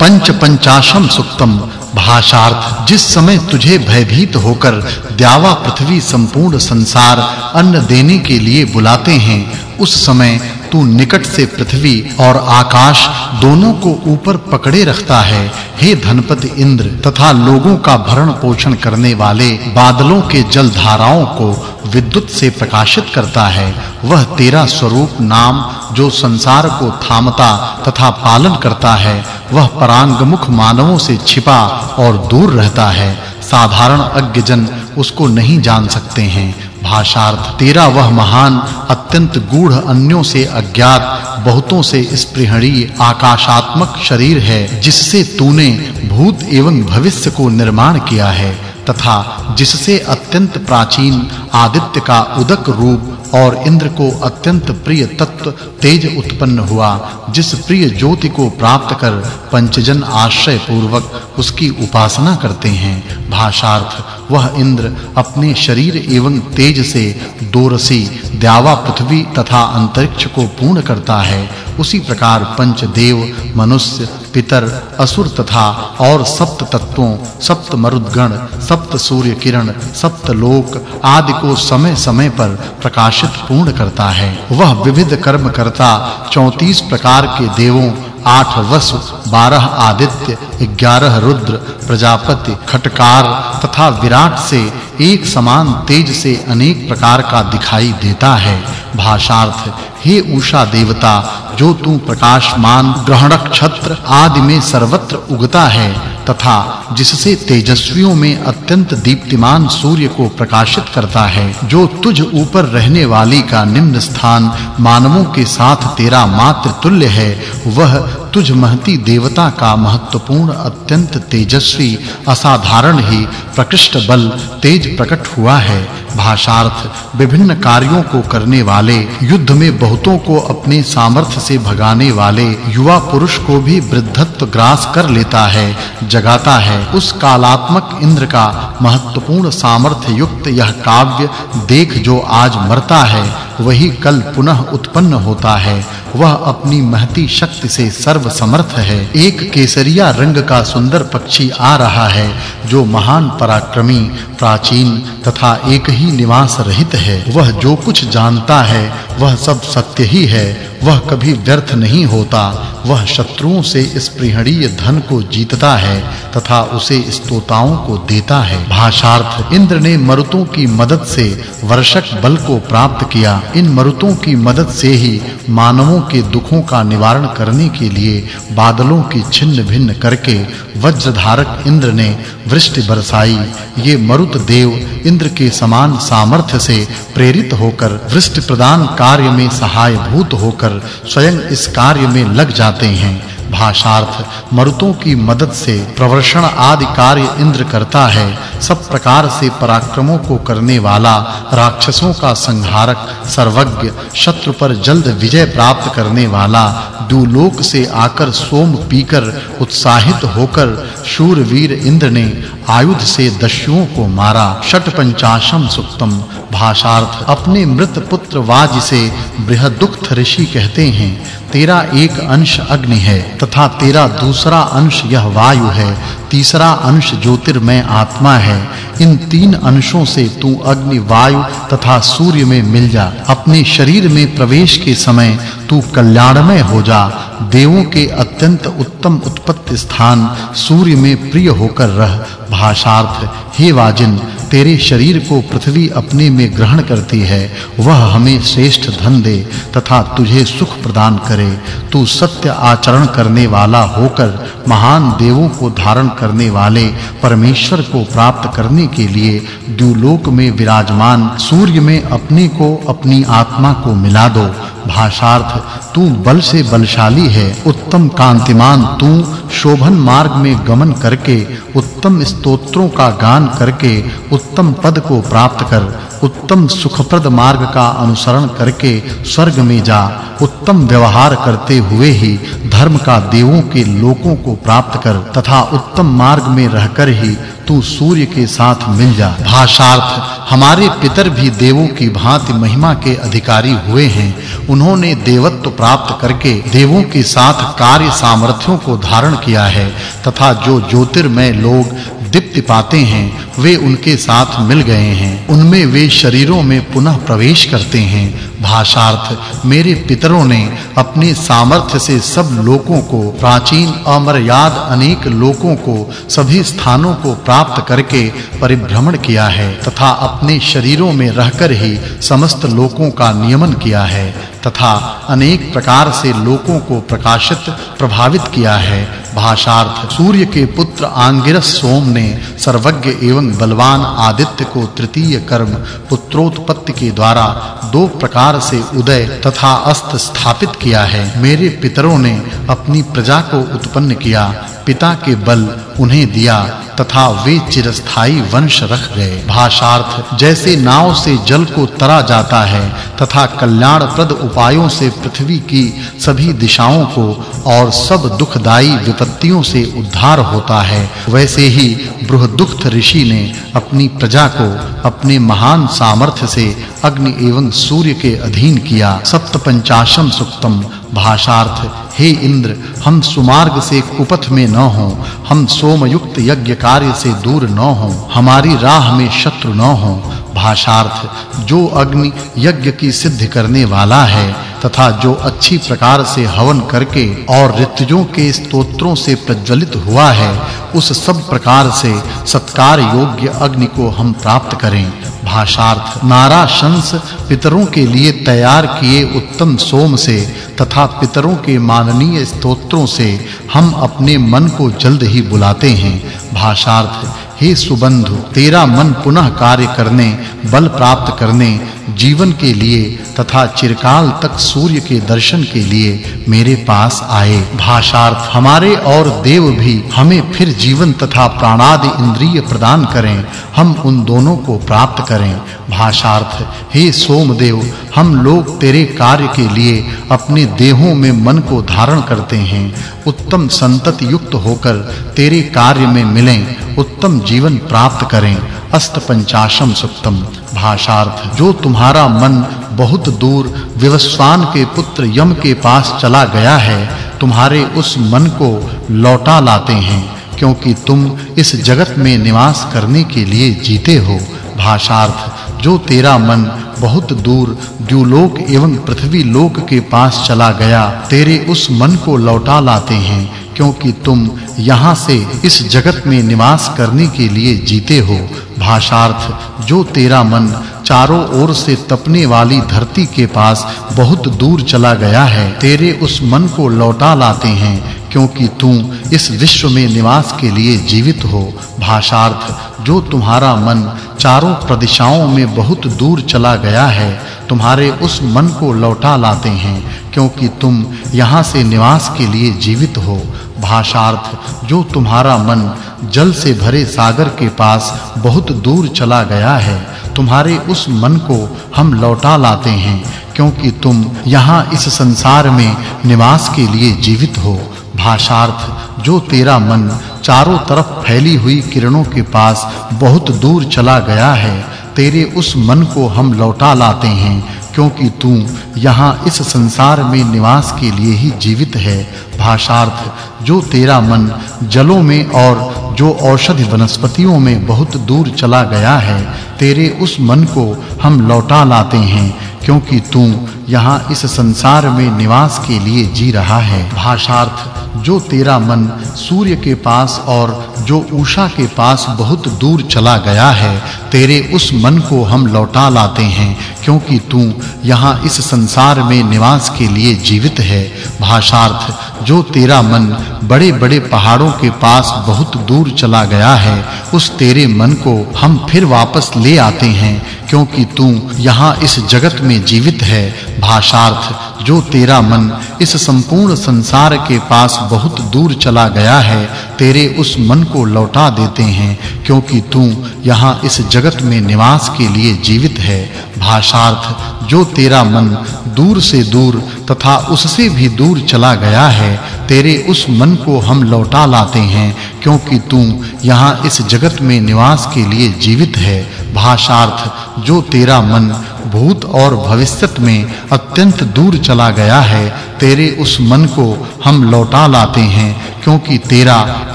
पंच पंचाशम सुक्तम। भाषार्थ, जिस समय तुझे भयभीत होकर द्यावा पृथ्वी संपूर्ण संसार अन्न देने के लिए बुलाते हैं उस समय तू निकट से पृथ्वी और आकाश दोनों को ऊपर पकड़े रखता है। हे धनपति इंद्र, तथा लोगों का भरण पोषण करने वाले बादलों के जल धाराओं को विद्युत से प्रकाशित करता है। वह तेरा स्वरूप नाम, जो संसार को थामता तथा पालन करता है, वह परांगमुख मानवों से छिपा और दूर रहता है। साधारण अज्ञजन उसको नहीं जान सकते हैं। भाषार्थ, तेरा वह महान, अत्यंत गूढ़ अन्यों से अज्ञात, बहुतों से स्पृहणीय, आकाशात्मक शरीर है, जिससे तूने भूत एवं भविष्य को निर्माण किया है, तथा जिससे अत्यंत प्राचीन, आदित्य का उदक रूप और इंद्र को अत्यंत प्रिय तत्व तेज उत्पन्न हुआ, जिस प्रिय ज्योति को प्राप्त कर पंचजन आश्रय पूर्वक उसकी उपासना करते हैं। भाषार्थ वह इंद्र अपने शरीर एवं तेज से दोरसी, द्यावा पृथ्वी तथा अंतरिक्ष को पूर्ण करता है। उसी प्रकार पंच देव मनुष्य, पितर, असुर तथा और सप्त तत्वों, सप्त मरुदगण, सप्त सूर्य किरण, सप्त लोक आदि को समय-समय पर प्रकाशित पूर्ण करता है। वह विविध कर्म करता 34 प्रकार के देवों आठ वसु, बारह आदित्य, ग्यारह रुद्र, प्रजापति, खटकार तथा विराट से एक समान तेज से अनेक प्रकार का दिखाई देता है। भाषार्थ हे उषा देवता, जो तू प्रकाशमान, ग्रहणक छत्र आदि में सर्वत्र उगता है, तथा जिससे तेजस्वियों में अत्यंत दीप्तिमान सूर्य को प्रकाशित करता है, जो तुझ ऊपर रहने वाली का निम्न स्थान मानवों के साथ तेरा मात्र तुल्य है, वह तुझ महती देवता का महत्वपूर्ण, अत्यंत तेजस्वी, असाधारण ही प्रकृष्ट बल तेज प्रकट हुआ है। भाषार्थ, विभिन्न कार्यों को करने वाले, युद्ध में बहुतों को अपने सामर्थ्य से भगाने वाले युवा पुरुष को भी वृद्धत्व ग्रास कर लेता है, जगाता है। उस कालात्मक इंद्र का महत्वपूर्ण सामर्थ्य युक्त यह काव्य देख जो आज मरता है वही कल पुनः उत्पन्न होता है। वह अपनी महती शक्ति से सर्व समर्थ है। एक केसरिया रंग का सुंदर पक्षी आ रहा है, जो महान पराक्रमी, प्राचीन तथा एक ही निवास रहित है। वह जो कुछ जानता है, वह सब सत्य ही है। वह कभी व्यर्थ नहीं होता। वह शत्रुओं से इस प्रिहणीय धन को जीतता है तथा उसे स्तोताओं को देता है। भाषार्थ, इंद्र ने मरुतों की मदद से वर्षक बल को प्राप्त किया। इन मरुतों की मदद से ही मानवों के दुखों का निवारण करने के लिए बादलों की छिन्न भिन्न करके वज्रधारक इंद्र ने वृष्टि बरसाई, ये मरुत देव इंद्र के समान सामर्थ्य से प्रेरित होकर वृष्टि प्रदान कार्य में सहायभूत होकर स्वयं इस कार्य में लग जाते हैं। भाषार्थ मरुतों की मदद से प्रवर्षण आदि कार्य इंद्र करता है, सब प्रकार से पराक्रमों को करने वाला राक्षसों का संहारक, सर्वज्ञ, शत्रु पर जल्द विजय प्राप्त करने वाला दुलोक से आकर सोम पीकर उत्साहित होकर शूरवीर इंद्र ने आयुध से दस्युओं को मारा। षट पंचाशम सुक्तम भाषार्थ। अपने मृत पुत्र वाज से बृहदुक्त ऋषि कहते हैं, तेरा एक अंश अग्नि है तथा तेरा दूसरा अंश यह वायु है तीसरा अंश ज्योतिर्मय आत्मा है। इन तीन अंशों से तू अग्नि, वायु तथा सूर्य में मिल जा। अपने शरीर में प्रवेश के समय तू कल्याणमय हो जा। देवों के अत्यंत उत्तम उत्पत्ति स्थान सूर्य में प्रिय होकर रह। भाषार्थ, हे वाजिन, तेरे शरीर को पृथ्वी अपने में ग्रहण करती है। वह हमें श्रेष्ठ धन दे तथा तुझे सुख प्रदान करे। तू सत्य आचरण करने वाला होकर महान देवों को धारण करने वाले परमेश्वर को प्राप्त करने के लिए द्युलोक में विराजमान सूर्य में अपने को अपनी आत्मा को मिला दो। भाषार्थ, तू बल से बलशाली है, उत्तम कांतिमान तू शोभन मार्ग में गमन करके, उत्तम स्तोत्रों का गान करके, उत्तम पद को प्राप्त कर उत्तम सुखप्रद मार्ग का अनुसरण करके स्वर्ग में जा, उत्तम व्यवहार करते हुए ही धर्म का देवों के लोकों को प्राप्त कर तथा उत्तम मार्ग में रहकर ही तू सूर्य के साथ मिल जा। भाषार्थ, हमारे पितर भी देवों की भांति महिमा के अधिकारी हुए हैं। उन्होंने देवत्व प्राप्त करके देवों के साथ कार्य सामर्थ्यों को धारण किया है तथा जो ज्योतिर्मय लोग दीप्ति पाते हैं वे उनके साथ मिल गए हैं। उनमें वे शरीरों में पुनः प्रवेश करते हैं। भाषार्थ, मेरे पितरों ने अपने सामर्थ्य से सब लोकों को, प्राचीन अमर्याद अनेक लोकों को, सभी स्थानों को प्राप्त करके परिभ्रमण किया है तथा अपने शरीरों में रहकर ही समस्त लोकों का नियमन किया है तथा अनेक प्रकार से लोकों को प्रकाशित, प्रभावित किया है। भाषार्थ, सूर्य के पुत्र आंगिरस सोम ने सर्वज्ञ एवं बलवान आदित्य को तृतीय कर्म पुत्रोत्पत्ति के द्वारा दो प्रकार से उदय तथा अस्त स्थापित किया है। मेरे पितरों ने अपनी प्रजा को उत्पन्न किया, पिता के बल उन्हें दिया तथा वे चिरस्थाई वंश रख गए। भाषार्थ, जैसे नाव से जल को तरा जाता है, तथा कल्याणप्रद उपायों से पृथ्वी की सभी दिशाओं को और सब दुखदाई विपत्तियों से उद्धार होता है, वैसे ही बृहदुक्त ऋषि ने अपनी प्रजा को अपने महान सामर्थ्य से अग्नि एवं सूर्य के अधीन किया। सप्तपंचाशम सुक्तम, भाषार्थ, हे इंद्र, हम सुमार्ग से कुपथ में न हों, हम सोमयुक्त यज्ञ कार्य से दूर न हों, हमारी राह में शत्रु न हों। भाषार्थ, जो अग्नि यज्ञ की सिद्धि करने वाला है तथा जो अच्छी प्रकार से हवन करके और ऋतुजों के स्तोत्रों से प्रज्वलित हुआ है, उस सब प्रकार से सत्कार योग्य अग्नि को हम प्राप्त करें। भाषार्थ, नारा शंस पितरों के लिए तैयार किए उत्तम सोम से तथा पितरों के माननीय स्तोत्रों से हम अपने मन को जल्द ही बुलाते हैं। भाषार्थ हे सुबंधु, तेरा मन पुनः कार्य करने, बल प्राप्त करने, जीवन के लिए तथा चिरकाल तक सूर्य के दर्शन के लिए मेरे पास आए। भाषार्थ, हमारे और देव भी हमें फिर जीवन तथा प्राणादि इंद्रिय प्रदान करें, हम उन दोनों को प्राप्त करें। भाषार्थ, हे सोमदेव, हम लोग तेरे कार्य के लिए अपने देहों में मन को धारण करते हैं। उत्तम संतत युक्त होकर तेरे कार्य में मिलें उत्तम जीवन प्राप्त करें। अष्ट पंचाशम सुक्तम। भाषार्थ, जो तुम्हारा मन बहुत दूर विवस्वान के पुत्र यम के पास चला गया है, तुम्हारे उस मन को लौटा लाते हैं, क्योंकि तुम इस जगत में निवास करने के लिए जीते हो। भाषार्थ, जो तेरा मन बहुत दूर द्युलोक एवं पृथ्वी लोक के पास चला गया, तेरे उस मन को लौटा लाते हैं क्योंकि तुम यहाँ से इस जगत में निवास करने के लिए जीते हो, भाषार्थ, जो तेरा मन चारों ओर से तपने वाली धरती के पास बहुत दूर चला गया है, तेरे उस मन को लौटा लाते हैं, क्योंकि तू इस विश्व में निवास के लिए जीवित हो, भाषार्थ, जो तुम्हारा मन चारों प्रदिशाओं में बहुत दूर चला गया है, तुम्हारे उस मन को लौटा लाते हैं, क्योंकि तुम यहाँ से निवास के लिए जीवित हो भाषार्थ, जो तुम्हारा मन जल से भरे सागर के पास बहुत दूर चला गया है, तुम्हारे उस मन को हम लौटा लाते हैं, क्योंकि तुम यहाँ इस संसार में निवास के लिए जीवित हो। भाषार्थ, जो तेरा मन चारों तरफ़ फैली हुई किरणों के पास बहुत दूर चला गया है, तेरे उस मन को हम लौटा लाते हैं क्योंकि तू यहाँ इस संसार में निवास के लिए ही जीवित है, भाषार्थ, जो तेरा मन जलों में और जो औषधि वनस्पतियों में बहुत दूर चला गया है, तेरे उस मन को हम लौटा लाते हैं, क्योंकि तू यहाँ इस संसार में निवास के लिए जी रहा है। भाषार्थ, जो तेरा मन सूर्य के पास और जो उषा के पास बहुत दूर चला गया है, तेरे उस मन को हम लौटा लाते हैं, क्योंकि तू यहाँ इस संसार में निवास के लिए जीवित है। भाषार्थ, जो तेरा मन बड़े-बड़े पहाड़ों के पास बहुत दूर चला गया है, उस तेरे मन को हम फिर वापस ले आते हैं, क्योंकि तू यहाँ इस जगत में जीवित है भाषार्थ, जो तेरा मन इस संपूर्ण संसार के पास बहुत दूर चला गया है, तेरे उस मन को लौटा देते हैं, क्योंकि तू यहाँ इस जगत में निवास के लिए जीवित है। भाषार्थ, जो तेरा मन दूर से दूर तथा उससे भी दूर चला गया है, तेरे उस मन को हम लौटा लाते हैं, क्योंकि तू यहाँ इस जगत में निवास के लिए जीवित है। भाषार्थ, जो तेरा मन भूत और भविष्यत में अत्यंत दूर चला गया है, तेरे उस मन को हम लौटा लाते हैं, क्योंकि तेरा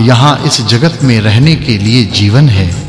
यहाँ इस जगत में रहने के लिए जीवन है।